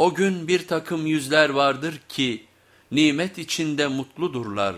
O gün bir takım yüzler vardır ki nimet içinde mutludurlar.